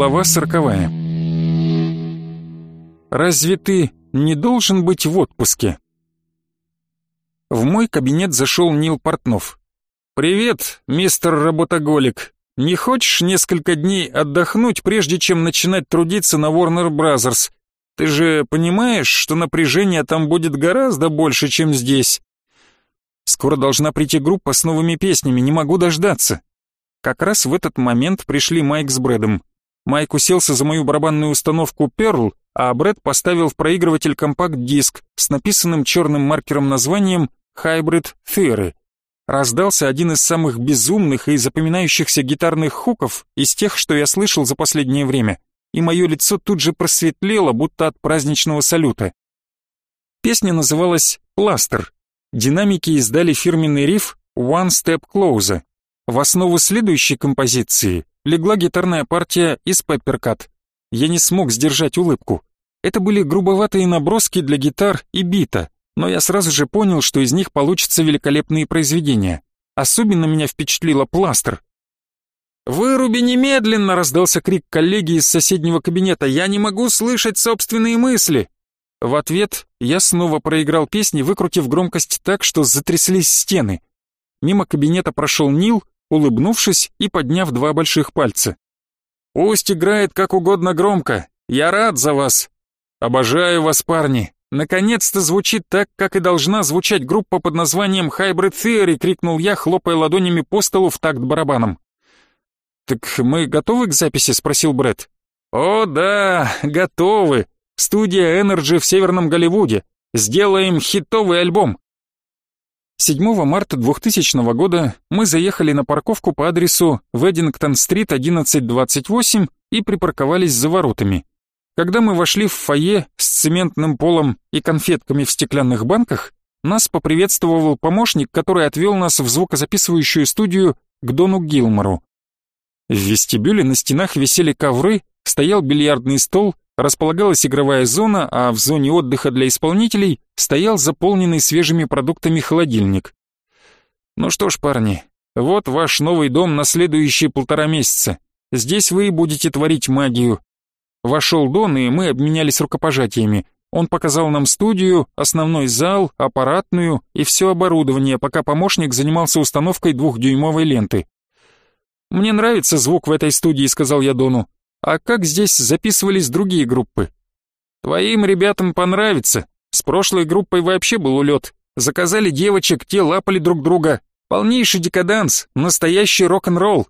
Глава сороковая. Разве ты не должен быть в отпуске? В мой кабинет зашел Нил Портнов. «Привет, мистер работоголик. Не хочешь несколько дней отдохнуть, прежде чем начинать трудиться на Warner Brothers? Ты же понимаешь, что напряжение там будет гораздо больше, чем здесь?» «Скоро должна прийти группа с новыми песнями, не могу дождаться». Как раз в этот момент пришли Майк с Брэдом. Майк уселся за мою барабанную установку Pearl, а Брэд поставил в проигрыватель компакт-диск с написанным черным маркером названием Hybrid Theory. Раздался один из самых безумных и запоминающихся гитарных хуков из тех, что я слышал за последнее время, и мое лицо тут же просветлело, будто от праздничного салюта. Песня называлась «Пластер». Динамики издали фирменный риф «One Step Closer». В основу следующей композиции легла гитарная партия из Пепперкат. Я не смог сдержать улыбку. Это были грубоватые наброски для гитар и бита, но я сразу же понял, что из них получатся великолепные произведения. Особенно меня впечатлила пластер. «Выруби немедленно!» — раздался крик коллеги из соседнего кабинета. «Я не могу слышать собственные мысли!» В ответ я снова проиграл песни, выкрутив громкость так, что затряслись стены. Мимо кабинета прошел Нил, улыбнувшись и подняв два больших пальца. «Пусть играет как угодно громко. Я рад за вас. Обожаю вас, парни. Наконец-то звучит так, как и должна звучать группа под названием Hybrid Theory, крикнул я, хлопая ладонями по столу в такт барабаном. Так мы готовы к записи? спросил Брэд. О, да, готовы. Студия Energy в Северном Голливуде. Сделаем хитовый альбом. 7 марта 2000 года мы заехали на парковку по адресу Веддингтон-стрит 1128 и припарковались за воротами. Когда мы вошли в фойе с цементным полом и конфетками в стеклянных банках, нас поприветствовал помощник, который отвел нас в звукозаписывающую студию к Дону Гилмору. В вестибюле на стенах висели ковры, стоял бильярдный стол, располагалась игровая зона, а в зоне отдыха для исполнителей стоял заполненный свежими продуктами холодильник. Ну что ж, парни, вот ваш новый дом на следующие полтора месяца. Здесь вы будете творить магию, Вошел Дон, и мы обменялись рукопожатиями. Он показал нам студию, основной зал, аппаратную и все оборудование, пока помощник занимался установкой двухдюймовой ленты. «Мне нравится звук в этой студии», — сказал я Дону. «А как здесь записывались другие группы?» «Твоим ребятам понравится. С прошлой группой вообще был улет. Заказали девочек, те лапали друг друга. Полнейший декаданс, настоящий рок-н-ролл».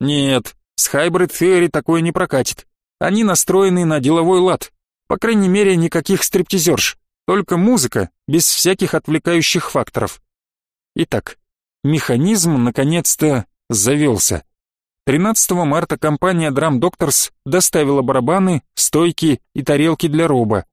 «Нет, с Hybrid Theory такое не прокатит. Они настроены на деловой лад. По крайней мере, никаких стриптизерш. Только музыка, без всяких отвлекающих факторов. Итак, механизм наконец-то завелся. 13 марта компания Drum Doctors доставила барабаны, стойки и тарелки для роба.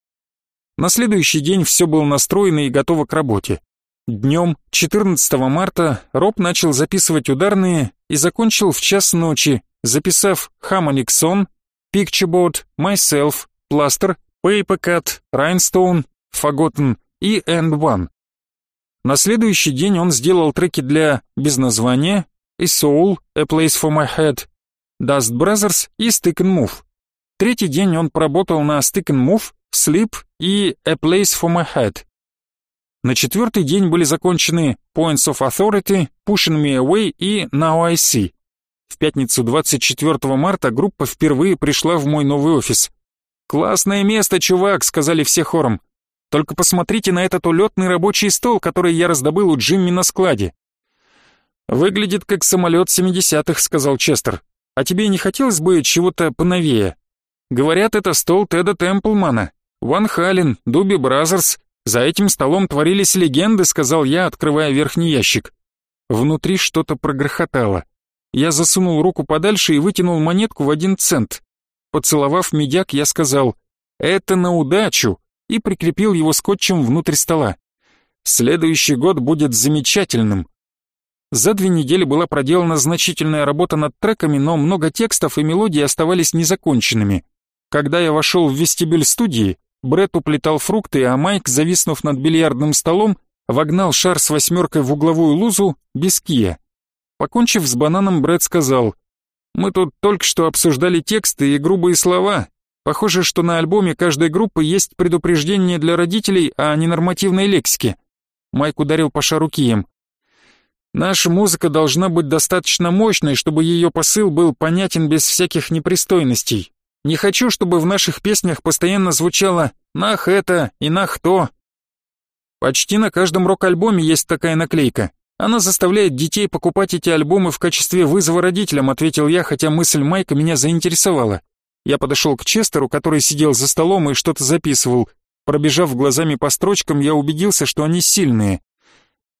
На следующий день все было настроено и готово к работе. Днем 14 марта Роб начал записывать ударные и закончил в час ночи, записав Harmonic Song, Pictureboard, Myself, Plaster, Papercut, Rhinestone, Forgotten и End One. На следующий день он сделал треки для «Без названия», «A Soul», «A Place for My Head», «Dust Brothers» и «Stick and Move». Третий день он поработал на «Stick and Move», «Sleep» и «A Place for My Head». На четвертый день были закончены «Points of Authority», «Pushing Me Away» и «Now I See». В пятницу 24 марта группа впервые пришла в мой новый офис. «Классное место, чувак», — сказали все хором. «Только посмотрите на этот улетный рабочий стол, который я раздобыл у Джимми на складе». «Выглядит как самолет 70-х», — сказал Честер. «А тебе не хотелось бы чего-то поновее?» «Говорят, это стол Теда Темплмана. Van Halen, Doobie Brothers. За этим столом творились легенды», — сказал я, открывая верхний ящик. Внутри что-то прогрохотало. Я засунул руку подальше и вытянул монетку в один цент. Поцеловав медяк, я сказал «Это на удачу» и прикрепил его скотчем внутрь стола. Следующий год будет замечательным. За две недели была проделана значительная работа над треками, но много текстов и мелодий оставались незаконченными. Когда я вошел в вестибюль студии, Брэд уплетал фрукты, а Майк, зависнув над бильярдным столом, вогнал шар с восьмеркой в угловую лузу без кия. Покончив с бананом, Брэд сказал, Мы тут только что обсуждали тексты и грубые слова. Похоже, что на альбоме каждой группы есть предупреждение для родителей о ненормативной лексике. Майк ударил по шару кием. Наша музыка должна быть достаточно мощной, чтобы ее посыл был понятен без всяких непристойностей. Не хочу, чтобы в наших песнях постоянно звучало «нах это» и «нах то». Почти на каждом рок-альбоме есть такая наклейка. Она заставляет детей покупать эти альбомы в качестве вызова родителям, ответил я, хотя мысль Майка меня заинтересовала. Я подошел к Честеру, который сидел за столом и что-то записывал. Пробежав глазами по строчкам, я убедился, что они сильные.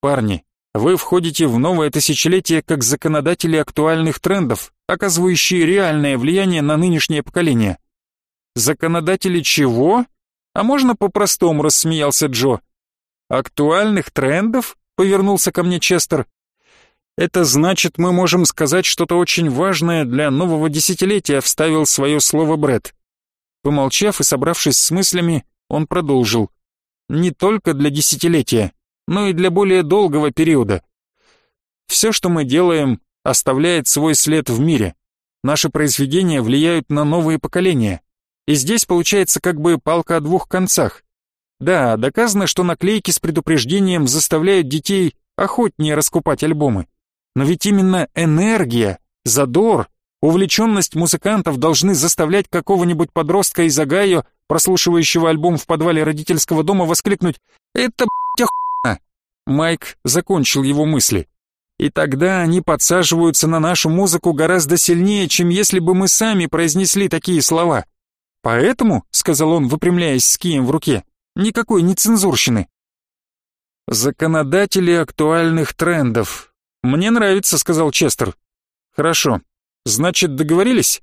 Парни, вы входите в новое тысячелетие как законодатели актуальных трендов, оказывающие реальное влияние на нынешнее поколение. Законодатели чего? А можно по-простому, рассмеялся Джо. Актуальных трендов? Повернулся ко мне Честер. Это значит, мы можем сказать что-то очень важное для нового десятилетия, вставил свое слово Бред. Помолчав и собравшись с мыслями, он продолжил. Не только для десятилетия, но и для более долгого периода. Все, что мы делаем, оставляет свой след в мире. Наши произведения влияют на новые поколения. И здесь получается как бы палка о двух концах. Да, доказано, что наклейки с предупреждением заставляют детей охотнее раскупать альбомы. Но ведь именно энергия, задор, увлеченность музыкантов должны заставлять какого-нибудь подростка из Огайо, прослушивающего альбом в подвале родительского дома, воскликнуть «Это, охуенно!» Майк закончил его мысли. И тогда они подсаживаются на нашу музыку гораздо сильнее, чем если бы мы сами произнесли такие слова. Поэтому, — сказал он, выпрямляясь с кием в руке, Никакой нецензурщины. Законодатели актуальных трендов. Мне нравится, сказал Честер. Хорошо. Значит, договорились?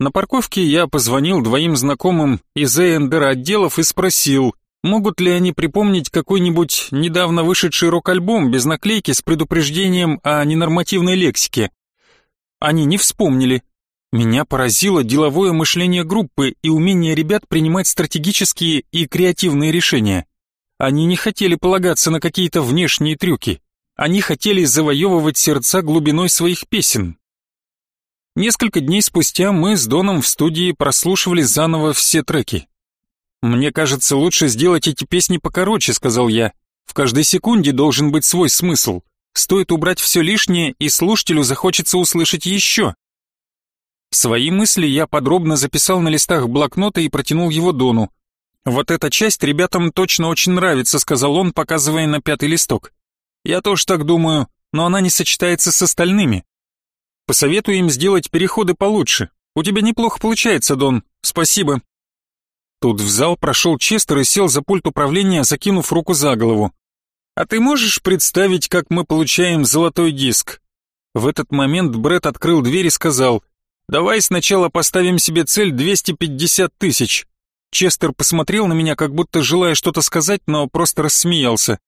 На парковке я позвонил двоим знакомым из ЭНДР отделов и спросил, могут ли они припомнить какой-нибудь недавно вышедший рок-альбом без наклейки с предупреждением о ненормативной лексике. Они не вспомнили, меня поразило деловое мышление группы и умение ребят принимать стратегические и креативные решения. Они не хотели полагаться на какие-то внешние трюки. Они хотели завоевывать сердца глубиной своих песен. Несколько дней спустя мы с Доном в студии прослушивали заново все треки. «Мне кажется, лучше сделать эти песни покороче», — сказал я. «В каждой секунде должен быть свой смысл. Стоит убрать все лишнее, и слушателю захочется услышать еще. Свои мысли я подробно записал на листах блокнота и протянул его Дону. «Вот эта часть ребятам точно очень нравится», — сказал он, показывая на пятый листок. «Я тоже так думаю, но она не сочетается с остальными. Посоветую им сделать переходы получше. У тебя неплохо получается, Дон. Спасибо». Тут в зал прошел Честер и сел за пульт управления, закинув руку за голову. «А ты можешь представить, как мы получаем золотой диск?» В этот момент Бред открыл дверь и сказал — Давай сначала поставим себе цель 250 тысяч. Честер посмотрел на меня, как будто желая что-то сказать, но просто рассмеялся.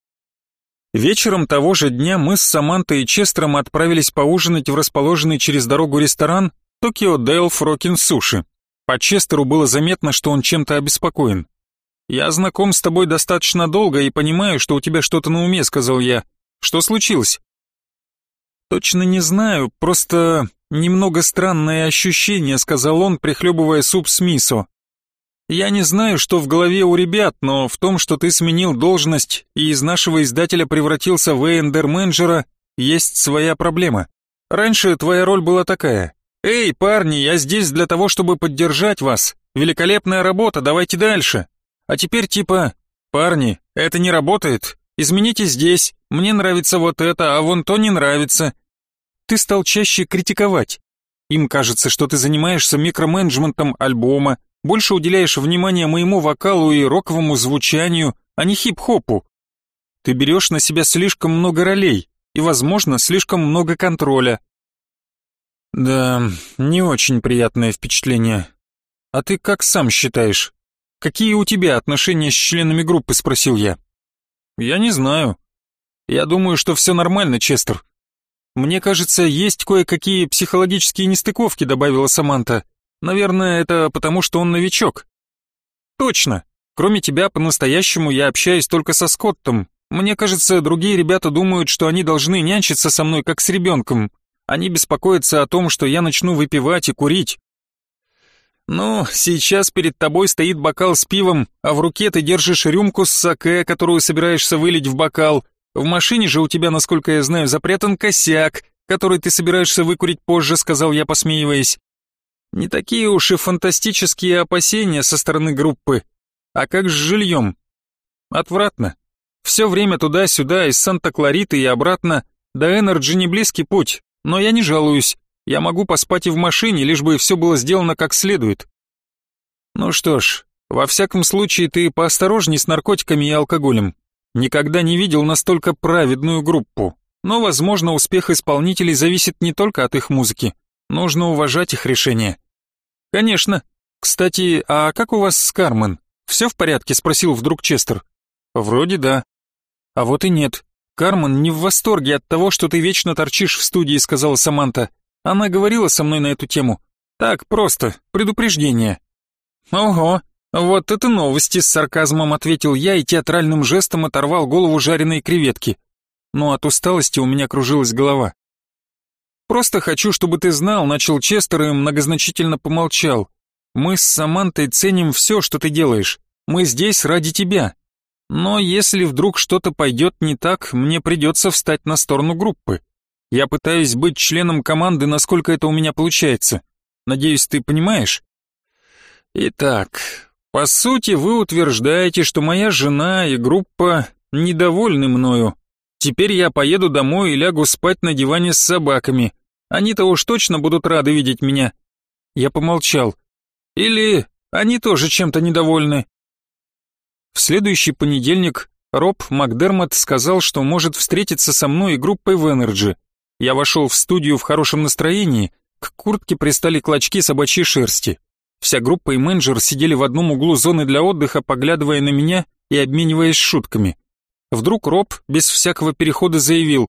Вечером того же дня мы с Самантой и Честером отправились поужинать в расположенный через дорогу ресторан Токио Дейл Фрокин Суши. По Честеру было заметно, что он чем-то обеспокоен. «Я знаком с тобой достаточно долго и понимаю, что у тебя что-то на уме», — сказал я. «Что случилось?» «Точно не знаю, просто «Немного странное ощущение», — сказал он, прихлебывая суп с мисо. «Я не знаю, что в голове у ребят, но в том, что ты сменил должность и из нашего издателя превратился в эндер-менеджера, есть своя проблема. Раньше твоя роль была такая. «Эй, парни, я здесь для того, чтобы поддержать вас. Великолепная работа, давайте дальше». А теперь типа «Парни, это не работает. Измените здесь. Мне нравится вот это, а вон то не нравится ты стал чаще критиковать. Им кажется, что ты занимаешься микроменеджментом альбома, больше уделяешь внимание моему вокалу и роковому звучанию, а не хип-хопу. Ты берешь на себя слишком много ролей и, возможно, слишком много контроля. Да, не очень приятное впечатление. А ты как сам считаешь? Какие у тебя отношения с членами группы, спросил я. Я не знаю. Я думаю, что все нормально, Честер. «Мне кажется, есть кое-какие психологические нестыковки», — добавила Саманта. «Наверное, это потому, что он новичок». «Точно. Кроме тебя, по-настоящему я общаюсь только со Скоттом. Мне кажется, другие ребята думают, что они должны нянчиться со мной, как с ребенком. Они беспокоятся о том, что я начну выпивать и курить. Ну, сейчас перед тобой стоит бокал с пивом, а в руке ты держишь рюмку с саке, которую собираешься вылить в бокал. В машине же у тебя, насколько я знаю, запрятан косяк, который ты собираешься выкурить позже, сказал я, посмеиваясь. Не такие уж и фантастические опасения со стороны группы. А как с жильем? Отвратно. Все время туда-сюда, из Санта-Клариты и обратно. До Энерджи не близкий путь, но я не жалуюсь. Я могу поспать и в машине, лишь бы все было сделано как следует. Ну что ж, во всяком случае ты поосторожней с наркотиками и алкоголем. Никогда не видел настолько праведную группу. Но, возможно, успех исполнителей зависит не только от их музыки. Нужно уважать их решения. Конечно. Кстати, а как у вас с Кармен? Все в порядке? Спросил вдруг Честер. Вроде да. А вот и нет. Кармен не в восторге от того, что ты вечно торчишь в студии, сказала Саманта. Она говорила со мной на эту тему. Так, просто, предупреждение. Ого, вот это новости, с сарказмом ответил я и театральным жестом оторвал голову жареной креветки. Но от усталости у меня кружилась голова. Просто хочу, чтобы ты знал, начал Честер и многозначительно помолчал. Мы с Самантой ценим все, что ты делаешь. Мы здесь ради тебя. Но если вдруг что-то пойдет не так, мне придется встать на сторону группы. Я пытаюсь быть членом команды, насколько это у меня получается. Надеюсь, ты понимаешь? Итак, по сути, вы утверждаете, что моя жена и группа недовольны мною. Теперь я поеду домой и лягу спать на диване с собаками. Они-то уж точно будут рады видеть меня. Я помолчал. Или они тоже чем-то недовольны. В следующий понедельник Роб Макдермот сказал, что может встретиться со мной и группой в Энерджи. Я вошел в студию в хорошем настроении, к куртке пристали клочки собачьей шерсти. Вся группа и менеджер сидели в одном углу зоны для отдыха, поглядывая на меня и обмениваясь шутками. Вдруг Роб без всякого перехода заявил,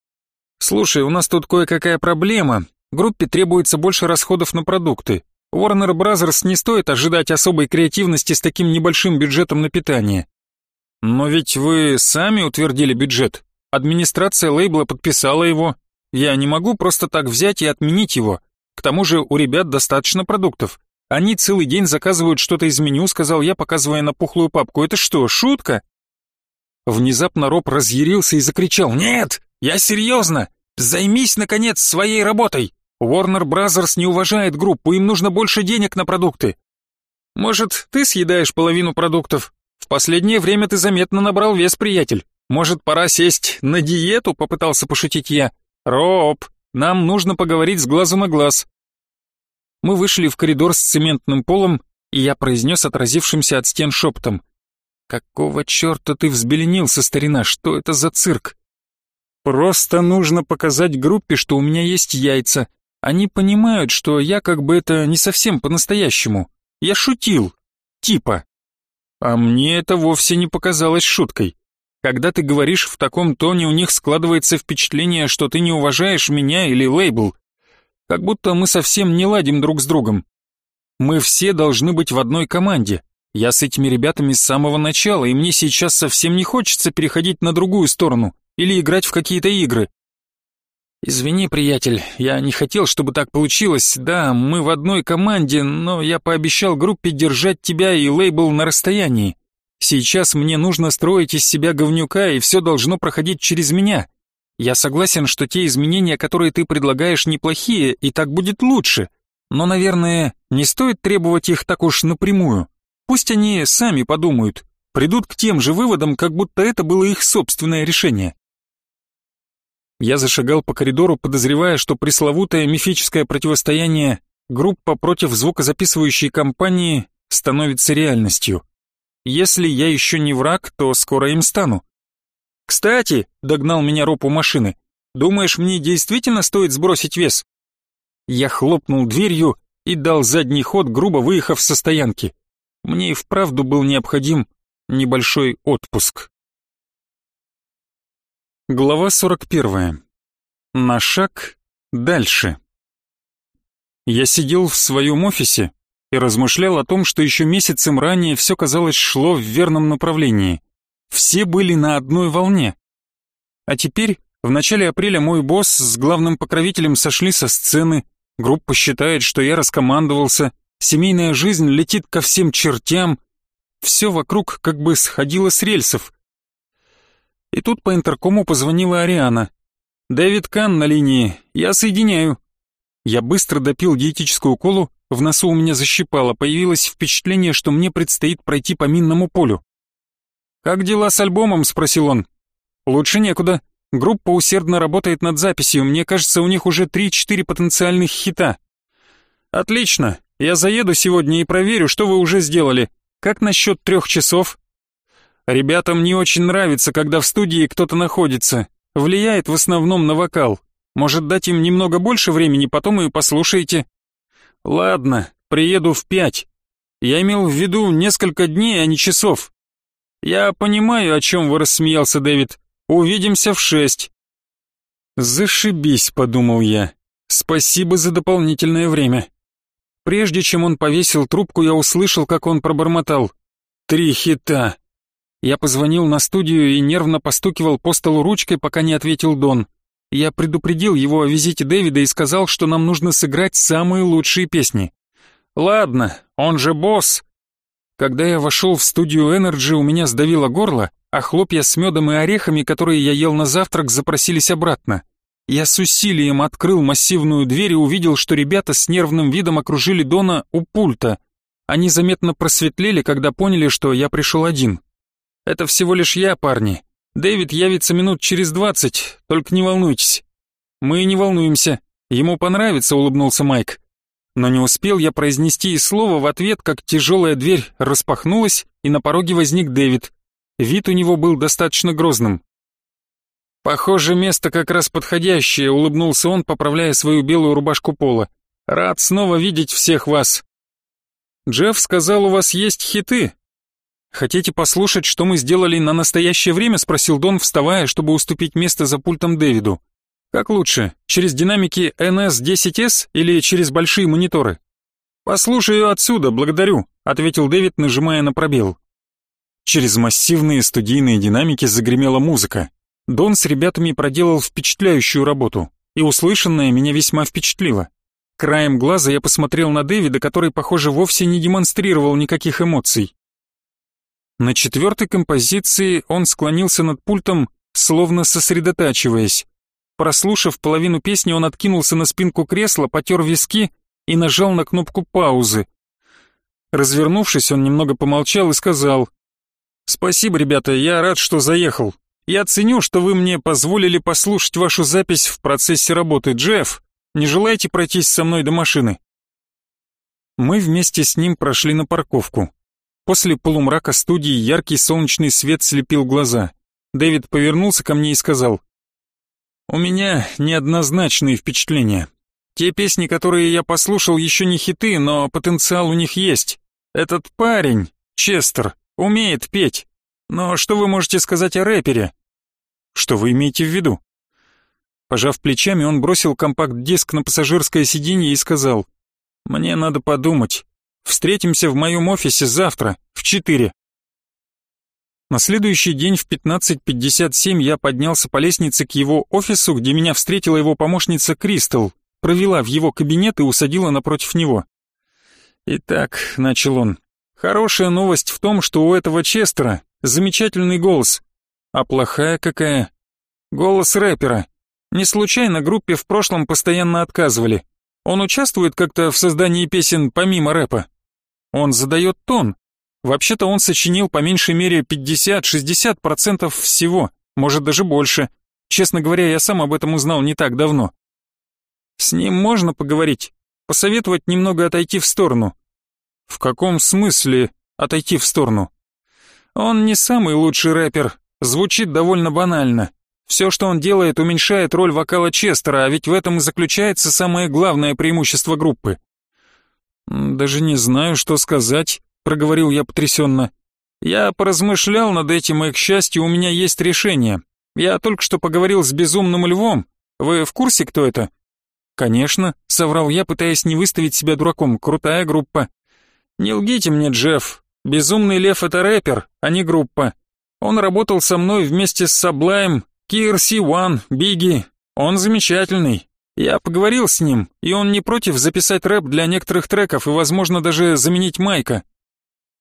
«Слушай, у нас тут кое-какая проблема. Группе требуется больше расходов на продукты. Warner Brothers не стоит ожидать особой креативности с таким небольшим бюджетом на питание». «Но ведь вы сами утвердили бюджет. Администрация лейбла подписала его, я не могу просто так взять и отменить его. К тому же у ребят достаточно продуктов. Они целый день заказывают что-то из меню, сказал я, показывая на пухлую папку. Это что, шутка? Внезапно Роб разъярился и закричал. «Нет, я серьезно! Займись, наконец, своей работой! Warner Brothers не уважает группу, им нужно больше денег на продукты. Может, ты съедаешь половину продуктов? В последнее время ты заметно набрал вес, приятель. Может, пора сесть на диету?» — попытался пошутить я. «Роб, нам нужно поговорить с глазу на глаз». Мы вышли в коридор с цементным полом, и я произнес отразившимся от стен шепотом. «Какого черта ты взбеленился, старина? Что это за цирк?» «Просто нужно показать группе, что у меня есть яйца. Они понимают, что я как бы это не совсем по-настоящему. Я шутил. Типа. А мне это вовсе не показалось шуткой. Когда ты говоришь в таком тоне, у них складывается впечатление, что ты не уважаешь меня или лейбл. Как будто мы совсем не ладим друг с другом. Мы все должны быть в одной команде. Я с этими ребятами с самого начала, и мне сейчас совсем не хочется переходить на другую сторону или играть в какие-то игры. Извини, приятель, я не хотел, чтобы так получилось. Да, мы в одной команде, но я пообещал группе держать тебя и лейбл на расстоянии. Сейчас мне нужно строить из себя говнюка, и все должно проходить через меня. Я согласен, что те изменения, которые ты предлагаешь, неплохие, и так будет лучше. Но, наверное, не стоит требовать их так уж напрямую. Пусть они сами подумают, придут к тем же выводам, как будто это было их собственное решение. Я зашагал по коридору, подозревая, что пресловутое мифическое противостояние группа против звукозаписывающей компании становится реальностью. Если я еще не враг, то скоро им стану. Кстати, догнал меня Роб у машины. Думаешь, мне действительно стоит сбросить вес? Я хлопнул дверью и дал задний ход, грубо выехав со стоянки. Мне и вправду был необходим небольшой отпуск. Глава 41. На шаг дальше. Я сидел в своем офисе и размышлял о том, что еще месяцем ранее все, казалось, шло в верном направлении. Все были на одной волне. А теперь В начале апреля мой босс с главным покровителем сошли со сцены, группа считает, что я раскомандовался, семейная жизнь летит ко всем чертям, все вокруг как бы сходило с рельсов. И тут по интеркому позвонила Ариана. «Дэвид Кан на линии, я соединяю». Я быстро допил диетическую колу, в носу у меня защипало, появилось впечатление, что мне предстоит пройти по минному полю. «Как дела с альбомом?» — спросил он. «Лучше некуда. Группа усердно работает над записью, мне кажется, у них уже 3-4 потенциальных хита». «Отлично, я заеду сегодня и проверю, что вы уже сделали. Как насчет трех часов?» «Ребятам не очень нравится, когда в студии кто-то находится. Влияет в основном на вокал. Может, дать им немного больше времени, потом и послушайте». «Ладно, приеду в пять. Я имел в виду несколько дней, а не часов». «Я понимаю, о чем вы рассмеялся, Дэвид. Увидимся в шесть». «Зашибись», — подумал я. «Спасибо за дополнительное время». Прежде чем он повесил трубку, я услышал, как он пробормотал. «Три хита». Я позвонил на студию и нервно постукивал по столу ручкой, пока не ответил Дон. Я предупредил его о визите Дэвида и сказал, что нам нужно сыграть самые лучшие песни. «Ладно, он же босс». Когда я вошел в студию Energy, у меня сдавило горло, а хлопья с медом и орехами, которые я ел на завтрак, запросились обратно. Я с усилием открыл массивную дверь и увидел, что ребята с нервным видом окружили Дона у пульта. Они заметно просветлели, когда поняли, что я пришел один. «Это всего лишь я, парни. Дэвид явится минут через двадцать, только не волнуйтесь. Мы не волнуемся. Ему понравится, улыбнулся Майк. Но не успел я произнести и слова в ответ, как тяжелая дверь распахнулась, и на пороге возник Дэвид. Вид у него был достаточно грозным. «Похоже, место как раз подходящее», — улыбнулся он, поправляя свою белую рубашку пола. «Рад снова видеть всех вас». «Джефф сказал, у вас есть хиты», «Хотите послушать, что мы сделали на настоящее время?» — спросил Дон, вставая, чтобы уступить место за пультом Дэвиду. «Как лучше, через динамики NS-10S или через большие мониторы?» «Послушаю отсюда, благодарю», — ответил Дэвид, нажимая на пробел. Через массивные студийные динамики загремела музыка. Дон с ребятами проделал впечатляющую работу, и услышанное меня весьма впечатлило. Краем глаза я посмотрел на Дэвида, который, похоже, вовсе не демонстрировал никаких эмоций. На четвертой композиции он склонился над пультом, словно сосредотачиваясь. Прослушав половину песни, он откинулся на спинку кресла, потер виски и нажал на кнопку паузы. Развернувшись, он немного помолчал и сказал, «Спасибо, ребята, я рад, что заехал. Я ценю, что вы мне позволили послушать вашу запись в процессе работы. Джефф, не желаете пройтись со мной до машины?» Мы вместе с ним прошли на парковку. После полумрака студии яркий солнечный свет слепил глаза. Дэвид повернулся ко мне и сказал, «У меня неоднозначные впечатления. Те песни, которые я послушал, еще не хиты, но потенциал у них есть. Этот парень, Честер, умеет петь. Но что вы можете сказать о рэпере?» «Что вы имеете в виду?» Пожав плечами, он бросил компакт-диск на пассажирское сиденье и сказал, «Мне надо подумать. Встретимся в моем офисе завтра, в 4. На следующий день в 15.57 я поднялся по лестнице к его офису, где меня встретила его помощница Кристал, провела в его кабинет и усадила напротив него. «Итак», — начал он, — «хорошая новость в том, что у этого Честера замечательный голос. А плохая какая? Голос рэпера. Не случайно группе в прошлом постоянно отказывали. Он участвует как-то в создании песен помимо рэпа? Он задает тон. Вообще-то он сочинил по меньшей мере 50-60% всего, может даже больше. Честно говоря, я сам об этом узнал не так давно. С ним можно поговорить, посоветовать немного отойти в сторону. В каком смысле отойти в сторону? Он не самый лучший рэпер, звучит довольно банально. Все, что он делает, уменьшает роль вокала Честера, а ведь в этом и заключается самое главное преимущество группы. «Даже не знаю, что сказать», — проговорил я потрясенно. «Я поразмышлял над этим, и, к счастью, у меня есть решение. Я только что поговорил с безумным львом. Вы в курсе, кто это?» «Конечно», — соврал я, пытаясь не выставить себя дураком. «Крутая группа». «Не лгите мне, Джефф. Безумный лев — это рэпер, а не группа. Он работал со мной вместе с Саблаем, Кирси Уан, Бигги, он замечательный. Я поговорил с ним, и он не против записать рэп для некоторых треков и, возможно, даже заменить Майка.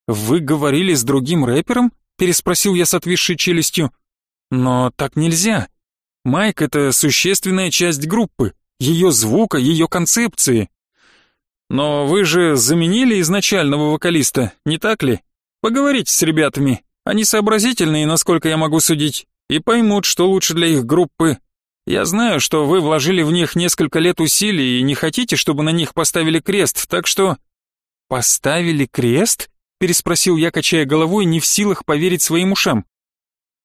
Вы говорили с другим рэпером? переспросил я с отвисшей челюстью. Но так нельзя. Майк — это существенная часть группы, ее звука, ее концепции. Но вы же заменили изначального вокалиста, не так ли? Поговорите с ребятами, они сообразительные, насколько я могу судить, и поймут, что лучше для их группы. Я знаю, что вы вложили в них несколько лет усилий и не хотите, чтобы на них поставили крест, так что...» «Поставили крест?» — переспросил я, качая головой, не в силах поверить своим ушам.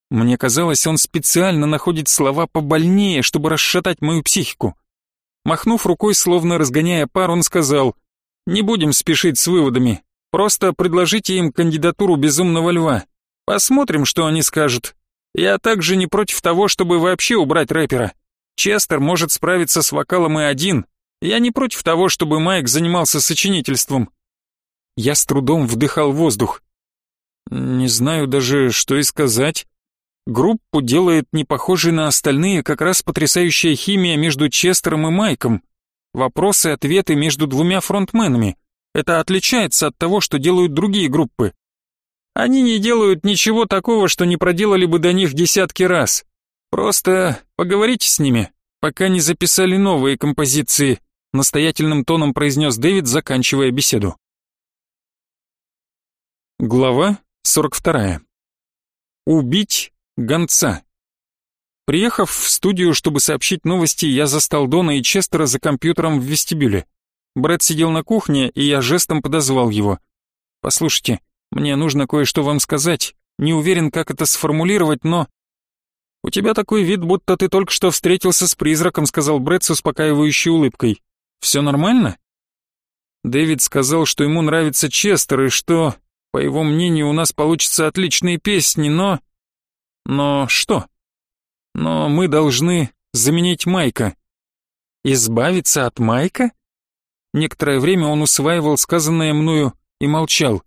Мне казалось, он специально находит слова побольнее, чтобы расшатать мою психику. Махнув рукой, словно разгоняя пар, он сказал, «Не будем спешить с выводами, просто предложите им кандидатуру Безумного Льва. Посмотрим, что они скажут. Я также не против того, чтобы вообще убрать рэпера. Честер может справиться с вокалом и один. Я не против того, чтобы Майк занимался сочинительством». Я с трудом вдыхал воздух. Не знаю даже, что и сказать. Группу делает не похожей на остальные как раз потрясающая химия между Честером и Майком. Вопросы и ответы между двумя фронтменами. Это отличается от того, что делают другие группы. Они не делают ничего такого, что не проделали бы до них десятки раз. Просто поговорите с ними, пока не записали новые композиции, настоятельным тоном произнес Дэвид, заканчивая беседу. Глава 42. Убить гонца. Приехав в студию, чтобы сообщить новости, я застал Дона и Честера за компьютером в вестибюле. Брэд сидел на кухне, и я жестом подозвал его. «Послушайте, мне нужно кое-что вам сказать. Не уверен, как это сформулировать, но...» «У тебя такой вид, будто ты только что встретился с призраком», сказал Брэд с успокаивающей улыбкой. «Все нормально?» Дэвид сказал, что ему нравится Честер, и что, по его мнению, у нас получатся отличные песни, но... Но что? Но мы должны заменить Майка. Избавиться от Майка? Некоторое время он усваивал сказанное мною и молчал.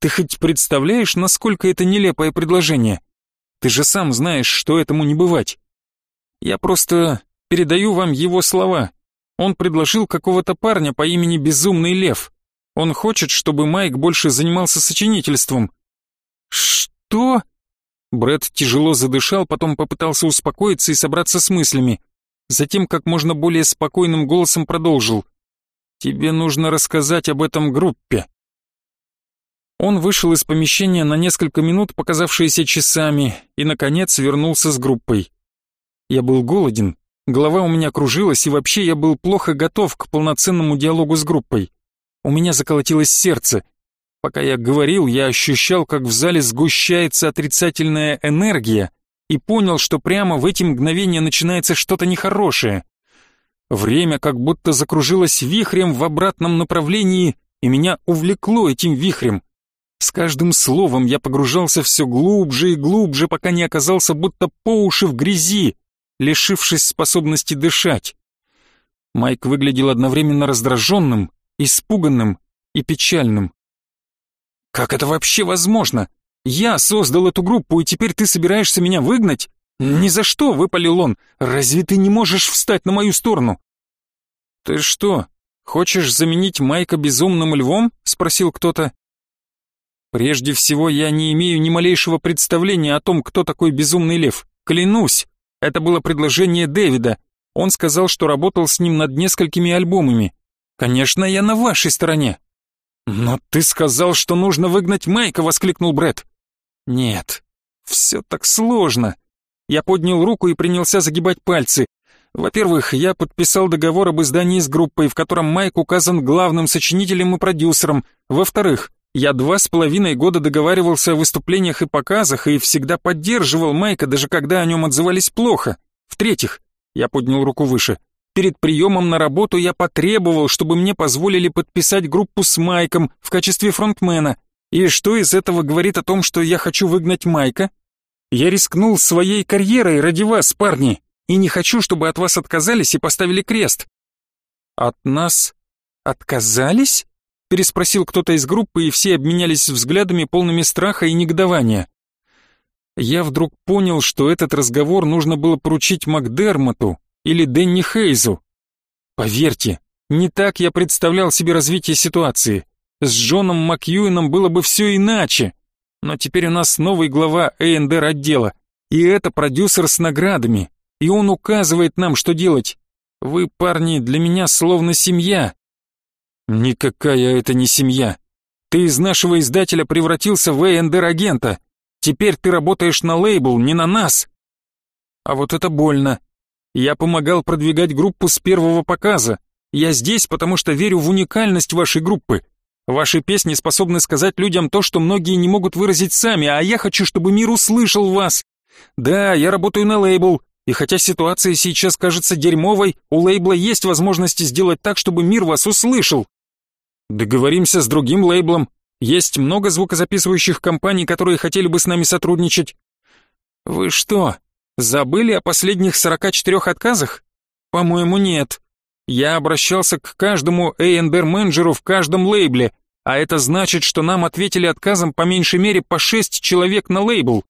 Ты хоть представляешь, насколько это нелепое предложение? Ты же сам знаешь, что этому не бывать. Я просто передаю вам его слова. Он предложил какого-то парня по имени Безумный Лев. Он хочет, чтобы Майк больше занимался сочинительством. Что? Брэд тяжело задышал, потом попытался успокоиться и собраться с мыслями. Затем как можно более спокойным голосом продолжил. «Тебе нужно рассказать об этом группе». Он вышел из помещения на несколько минут, показавшиеся часами, и, наконец, вернулся с группой. Я был голоден, голова у меня кружилась, и вообще я был плохо готов к полноценному диалогу с группой. У меня заколотилось сердце, Пока я говорил, я ощущал, как в зале сгущается отрицательная энергия и понял, что прямо в эти мгновения начинается что-то нехорошее. Время как будто закружилось вихрем в обратном направлении, и меня увлекло этим вихрем. С каждым словом я погружался все глубже и глубже, пока не оказался будто по уши в грязи, лишившись способности дышать. Майк выглядел одновременно раздраженным, испуганным и печальным. Как это вообще возможно? Я создал эту группу, и теперь ты собираешься меня выгнать? Ни за что, выпалил он. Разве ты не можешь встать на мою сторону? Ты что, хочешь заменить Майка безумным львом? спросил кто-то. Прежде всего, я не имею ни малейшего представления о том, кто такой безумный лев. Клянусь, это было предложение Дэвида. Он сказал, что работал с ним над несколькими альбомами. Конечно, я на вашей стороне. «Но ты сказал, что нужно выгнать Майка!» — воскликнул Бред. «Нет, все так сложно». Я поднял руку и принялся загибать пальцы. Во-первых, я подписал договор об издании с группой, в котором Майк указан главным сочинителем и продюсером. Во-вторых, я два с половиной года договаривался о выступлениях и показах и всегда поддерживал Майка, даже когда о нем отзывались плохо. В-третьих, я поднял руку выше, Перед приемом на работу я потребовал, чтобы мне позволили подписать группу с Майком в качестве фронтмена. И что из этого говорит о том, что я хочу выгнать Майка? Я рискнул своей карьерой ради вас, парни, и не хочу, чтобы от вас отказались и поставили крест. От нас отказались? Переспросил кто-то из группы, и все обменялись взглядами полными страха и негодования. Я вдруг понял, что этот разговор нужно было поручить Макдермоту или Дэнни Хейзу. Поверьте, не так я представлял себе развитие ситуации. С Джоном Макьюином было бы все иначе. Но теперь у нас новый глава A&R отдела, и это продюсер с наградами, и он указывает нам, что делать. Вы, парни, для меня словно семья. Никакая это не семья. Ты из нашего издателя превратился в A&R агента. Теперь ты работаешь на лейбл, не на нас. А вот это больно. Я помогал продвигать группу с первого показа. Я здесь, потому что верю в уникальность вашей группы. Ваши песни способны сказать людям то, что многие не могут выразить сами, а я хочу, чтобы мир услышал вас. Да, я работаю на лейбл, и хотя ситуация сейчас кажется дерьмовой, у лейбла есть возможности сделать так, чтобы мир вас услышал. Договоримся с другим лейблом. Есть много звукозаписывающих компаний, которые хотели бы с нами сотрудничать. Вы что, забыли о последних 44 отказах? По-моему, нет. Я обращался к каждому A&R-менеджеру в каждом лейбле, а это значит, что нам ответили отказом по меньшей мере по 6 человек на лейбл.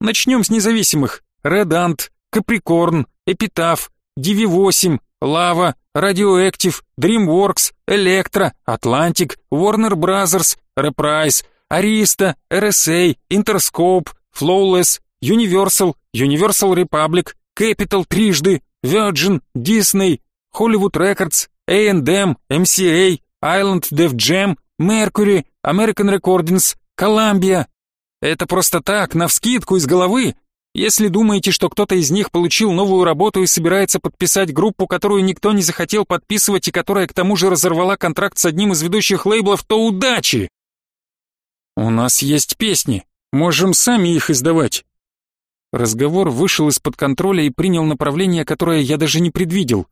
Начнем с независимых. Red Ant, Capricorn, Epitaph, DV8, Lava, Radioactive, DreamWorks, Electra, Atlantic, Warner Brothers, Reprise, Arista, RSA, Interscope, Flawless, Universal, Universal Republic, Capital трижды, Virgin, Disney, Hollywood Records, A&M, MCA, Island Def Jam, Mercury, American Recordings, Columbia. Это просто так, навскидку из головы. Если думаете, что кто-то из них получил новую работу и собирается подписать группу, которую никто не захотел подписывать и которая к тому же разорвала контракт с одним из ведущих лейблов, то удачи! У нас есть песни, можем сами их издавать. Разговор вышел из-под контроля и принял направление, которое я даже не предвидел.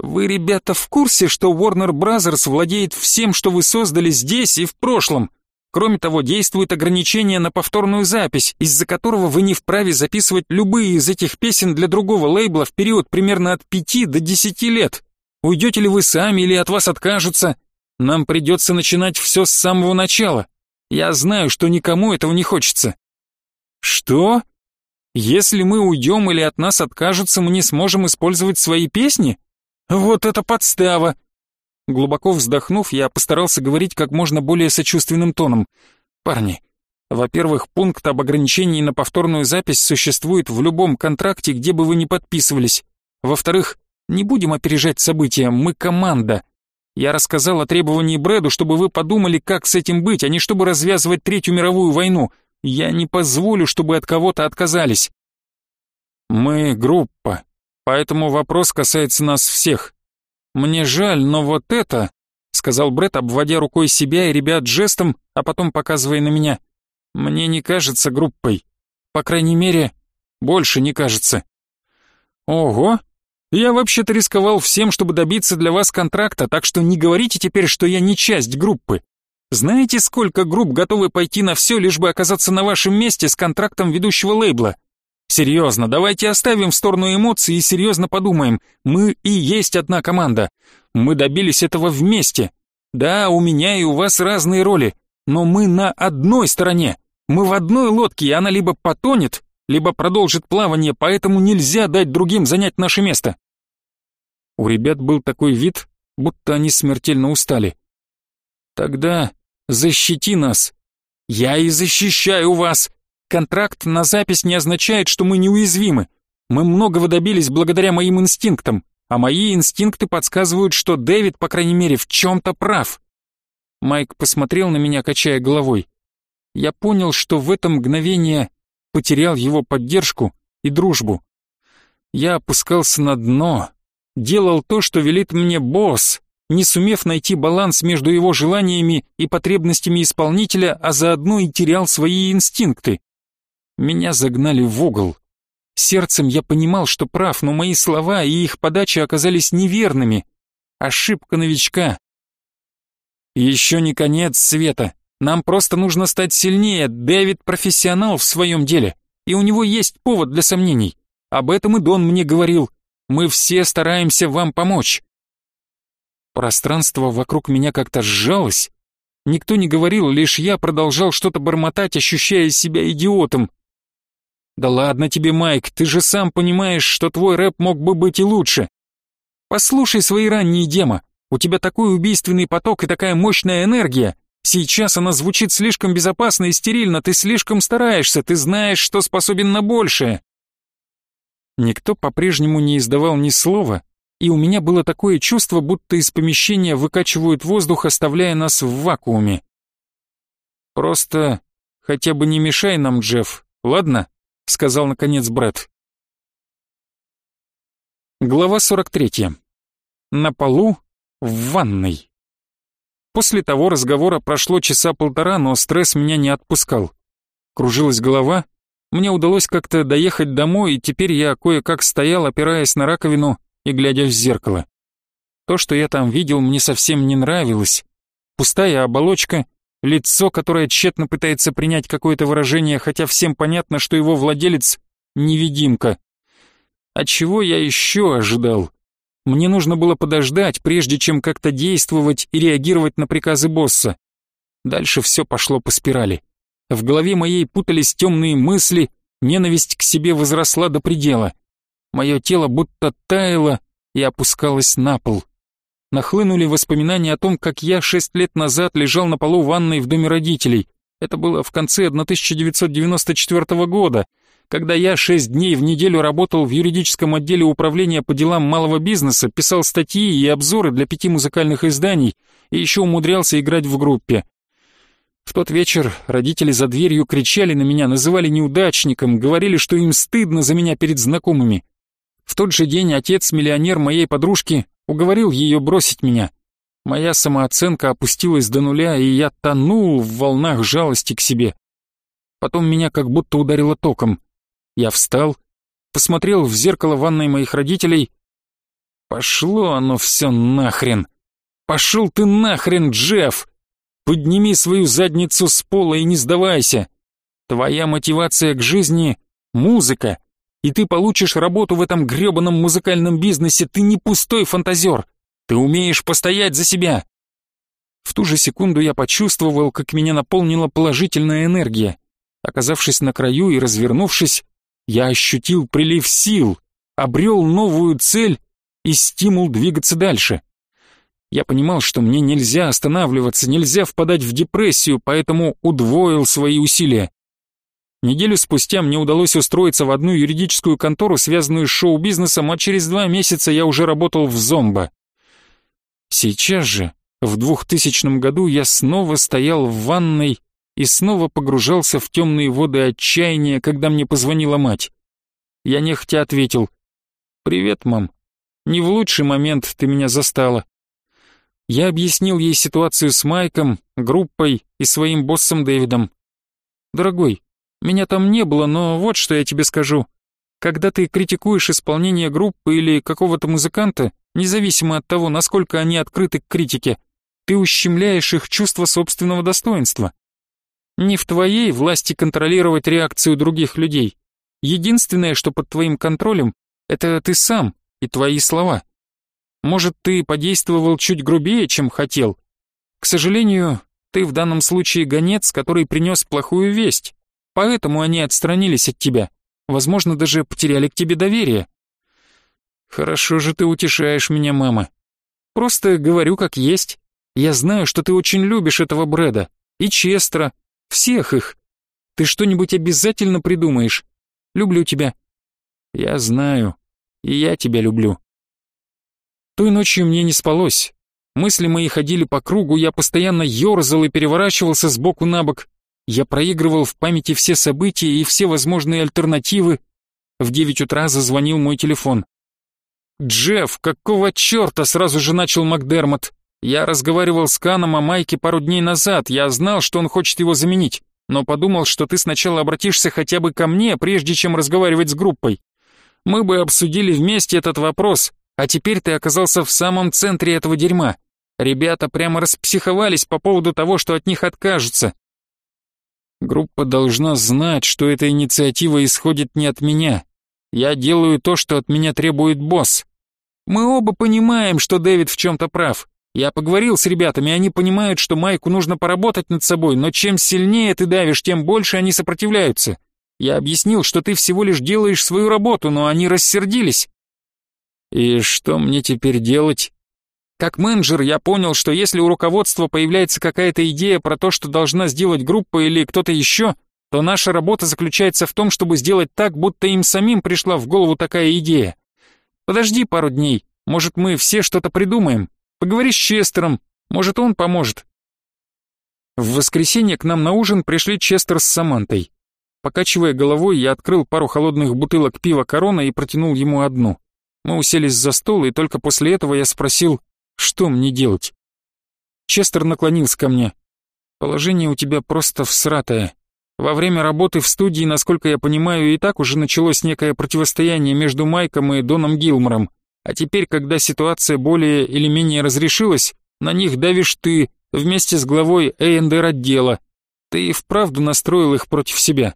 Вы, ребята, в курсе, что Warner Brothers владеет всем, что вы создали здесь и в прошлом? Кроме того, действует ограничение на повторную запись, из-за которого вы не вправе записывать любые из этих песен для другого лейбла в период примерно от 5 до 10 лет. Уйдете ли вы сами или от вас откажутся? Нам придется начинать все с самого начала. Я знаю, что никому этого не хочется. Что? Если мы уйдем или от нас откажутся, мы не сможем использовать свои песни? Вот это подстава! Глубоко вздохнув, я постарался говорить как можно более сочувственным тоном. «Парни, во-первых, пункт об ограничении на повторную запись существует в любом контракте, где бы вы ни подписывались. Во-вторых, не будем опережать события, мы команда. Я рассказал о требовании Брэду, чтобы вы подумали, как с этим быть, а не чтобы развязывать Третью мировую войну. Я не позволю, чтобы от кого-то отказались. Мы группа, поэтому вопрос касается нас всех. «Мне жаль, но вот это...» — сказал Бред, обводя рукой себя и ребят жестом, а потом показывая на меня. «Мне не кажется группой. По крайней мере, больше не кажется». «Ого! Я вообще-то рисковал всем, чтобы добиться для вас контракта, так что не говорите теперь, что я не часть группы. Знаете, сколько групп готовы пойти на все, лишь бы оказаться на вашем месте с контрактом ведущего лейбла? Серьезно, давайте оставим в сторону эмоций и серьезно подумаем. Мы и есть одна команда. Мы добились этого вместе. Да, у меня и у вас разные роли, но мы на одной стороне. Мы в одной лодке, и она либо потонет, либо продолжит плавание, поэтому нельзя дать другим занять наше место. У ребят был такой вид, будто они смертельно устали. Тогда защити нас. Я и защищаю вас. Контракт на запись не означает, что мы неуязвимы. Мы многого добились благодаря моим инстинктам, а мои инстинкты подсказывают, что Дэвид, по крайней мере, в чем-то прав. Майк посмотрел на меня, качая головой. Я понял, что в это мгновение потерял его поддержку и дружбу. Я опускался на дно, делал то, что велит мне босс, не сумев найти баланс между его желаниями и потребностями исполнителя, а заодно и терял свои инстинкты. Меня загнали в угол. Сердцем я понимал, что прав, но мои слова и их подача оказались неверными. Ошибка новичка. Еще не конец света. Нам просто нужно стать сильнее. Дэвид профессионал в своем деле, и у него есть повод для сомнений. Об этом и Дон мне говорил. Мы все стараемся вам помочь. Пространство вокруг меня как-то сжалось. Никто не говорил, лишь я продолжал что-то бормотать, ощущая себя идиотом. Да ладно тебе, Майк, ты же сам понимаешь, что твой рэп мог бы быть и лучше. Послушай свои ранние демо. У тебя такой убийственный поток и такая мощная энергия. Сейчас она звучит слишком безопасно и стерильно, ты слишком стараешься, ты знаешь, что способен на большее. Никто по-прежнему не издавал ни слова, и у меня было такое чувство, будто из помещения выкачивают воздух, оставляя нас в вакууме. Просто хотя бы не мешай нам, Джефф, ладно? Сказал наконец Брэд. Глава 43. На полу в ванной. После того разговора прошло часа полтора, но стресс меня не отпускал. Кружилась голова, мне удалось как-то доехать домой, и теперь я кое-как стоял, опираясь на раковину и глядя в зеркало. То, что я там видел, мне совсем не нравилось. Пустая оболочка, лицо, которое тщетно пытается принять какое-то выражение, хотя всем понятно, что его владелец — невидимка. А чего я еще ожидал? Мне нужно было подождать, прежде чем как-то действовать и реагировать на приказы босса. Дальше все пошло по спирали. В голове моей путались темные мысли, ненависть к себе возросла до предела. Мое тело будто таяло и опускалось на пол нахлынули воспоминания о том, как я шесть лет назад лежал на полу ванной в доме родителей. Это было в конце 1994 года, когда я шесть дней в неделю работал в юридическом отделе управления по делам малого бизнеса, писал статьи и обзоры для пяти музыкальных изданий и еще умудрялся играть в группе. В тот вечер родители за дверью кричали на меня, называли неудачником, говорили, что им стыдно за меня перед знакомыми. В тот же день отец-миллионер моей подружки уговорил ее бросить меня. Моя самооценка опустилась до нуля, и я тонул в волнах жалости к себе. Потом меня как будто ударило током. Я встал, посмотрел в зеркало ванной моих родителей. Пошло оно все нахрен. Пошел ты нахрен, Джефф! Подними свою задницу с пола и не сдавайся. Твоя мотивация к жизни — музыка — и ты получишь работу в этом грёбаном музыкальном бизнесе, ты не пустой фантазер. Ты умеешь постоять за себя. В ту же секунду я почувствовал, как меня наполнила положительная энергия. Оказавшись на краю и развернувшись, я ощутил прилив сил, обрел новую цель и стимул двигаться дальше. Я понимал, что мне нельзя останавливаться, нельзя впадать в депрессию, поэтому удвоил свои усилия. Неделю спустя мне удалось устроиться в одну юридическую контору, связанную с шоу-бизнесом, а через два месяца я уже работал в зомбо. Сейчас же, в 2000 году, я снова стоял в ванной и снова погружался в темные воды отчаяния, когда мне позвонила мать. Я нехотя ответил «Привет, мам. Не в лучший момент ты меня застала». Я объяснил ей ситуацию с Майком, группой и своим боссом Дэвидом. «Дорогой, меня там не было, но вот что я тебе скажу. Когда ты критикуешь исполнение группы или какого-то музыканта, независимо от того, насколько они открыты к критике, ты ущемляешь их чувство собственного достоинства. Не в твоей власти контролировать реакцию других людей. Единственное, что под твоим контролем, это ты сам и твои слова. Может, ты подействовал чуть грубее, чем хотел. К сожалению, ты в данном случае гонец, который принес плохую весть. Поэтому они отстранились от тебя. Возможно, даже потеряли к тебе доверие. Хорошо же ты утешаешь меня, мама. Просто говорю как есть. Я знаю, что ты очень любишь этого Брэда. И Честера. Всех их. Ты что-нибудь обязательно придумаешь. Люблю тебя. Я знаю. И я тебя люблю. Той ночью мне не спалось. Мысли мои ходили по кругу, я постоянно ерзал и переворачивался с боку на бок. Я проигрывал в памяти все события и все возможные альтернативы. В девять утра зазвонил мой телефон. «Джефф, какого черта?» — сразу же начал Макдермот. «Я разговаривал с Каном о Майке пару дней назад. Я знал, что он хочет его заменить, но подумал, что ты сначала обратишься хотя бы ко мне, прежде чем разговаривать с группой. Мы бы обсудили вместе этот вопрос, а теперь ты оказался в самом центре этого дерьма. Ребята прямо распсиховались по поводу того, что от них откажутся. Группа должна знать, что эта инициатива исходит не от меня. Я делаю то, что от меня требует босс. Мы оба понимаем, что Дэвид в чем-то прав. Я поговорил с ребятами, они понимают, что Майку нужно поработать над собой, но чем сильнее ты давишь, тем больше они сопротивляются. Я объяснил, что ты всего лишь делаешь свою работу, но они рассердились. И что мне теперь делать? Как менеджер я понял, что если у руководства появляется какая-то идея про то, что должна сделать группа или кто-то еще, то наша работа заключается в том, чтобы сделать так, будто им самим пришла в голову такая идея. Подожди пару дней, может мы все что-то придумаем. Поговори с Честером, может он поможет. В воскресенье к нам на ужин пришли Честер с Самантой. Покачивая головой, я открыл пару холодных бутылок пива «Корона» и протянул ему одну. Мы уселись за стол, и только после этого я спросил, что мне делать? Честер наклонился ко мне. Положение у тебя просто всратое. Во время работы в студии, насколько я понимаю, и так уже началось некое противостояние между Майком и Доном Гилмором. А теперь, когда ситуация более или менее разрешилась, на них давишь ты вместе с главой A&R отдела. Ты и вправду настроил их против себя.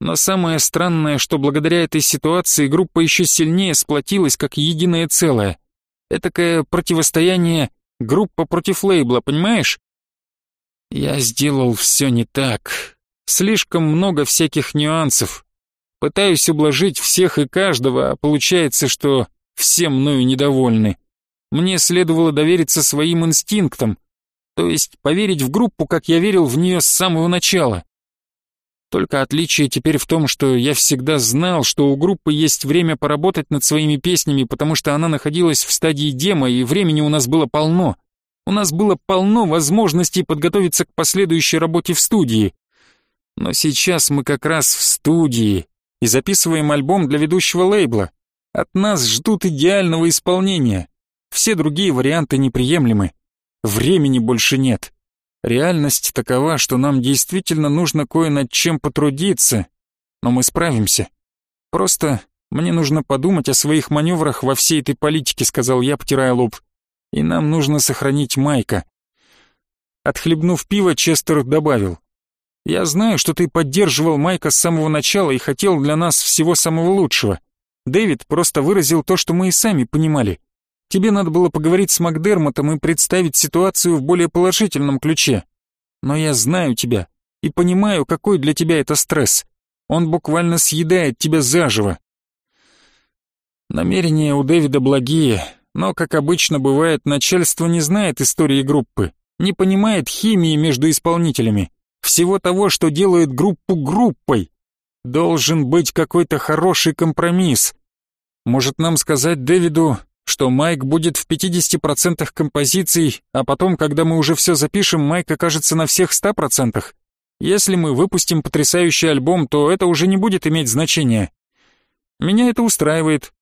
Но самое странное, что благодаря этой ситуации группа еще сильнее сплотилась как единое целое. Этакое противостояние группа против лейбла, понимаешь? Я сделал все не так. Слишком много всяких нюансов. Пытаюсь ублажить всех и каждого, а получается, что все мною недовольны. Мне следовало довериться своим инстинктам, то есть поверить в группу, как я верил в нее с самого начала. Только отличие теперь в том, что я всегда знал, что у группы есть время поработать над своими песнями, потому что она находилась в стадии демо, и времени у нас было полно. У нас было полно возможностей подготовиться к последующей работе в студии. Но сейчас мы как раз в студии и записываем альбом для ведущего лейбла. От нас ждут идеального исполнения. Все другие варианты неприемлемы. Времени больше нет. Реальность такова, что нам действительно нужно кое над чем потрудиться, но мы справимся. Просто мне нужно подумать о своих маневрах во всей этой политике, сказал я, потирая лоб. И нам нужно сохранить Майка. Отхлебнув пиво, Честер добавил. «Я знаю, что ты поддерживал Майка с самого начала и хотел для нас всего самого лучшего. Дэвид просто выразил то, что мы и сами понимали. Тебе надо было поговорить с Макдермотом и представить ситуацию в более положительном ключе. Но я знаю тебя и понимаю, какой для тебя это стресс. Он буквально съедает тебя заживо. Намерения у Дэвида благие, но, как обычно бывает, начальство не знает истории группы, не понимает химии между исполнителями, всего того, что делает группу группой. Должен быть какой-то хороший компромисс. Может нам сказать Дэвиду, что Майк будет в 50% композиций, а потом, когда мы уже все запишем, Майк окажется на всех 100%. Если мы выпустим потрясающий альбом, то это уже не будет иметь значения. Меня это устраивает.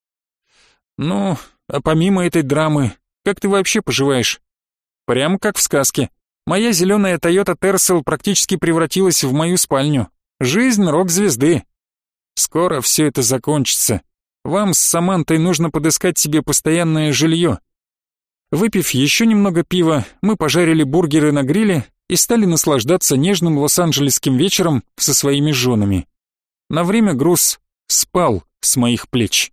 Ну, а помимо этой драмы, как ты вообще поживаешь? Прямо как в сказке. Моя зеленая Toyota Tercel практически превратилась в мою спальню. Жизнь рок-звезды. Скоро все это закончится. Вам с Самантой нужно подыскать себе постоянное жилье. Выпив еще немного пива, мы пожарили бургеры на гриле и стали наслаждаться нежным лос-анджелесским вечером со своими женами. На время груз спал с моих плеч.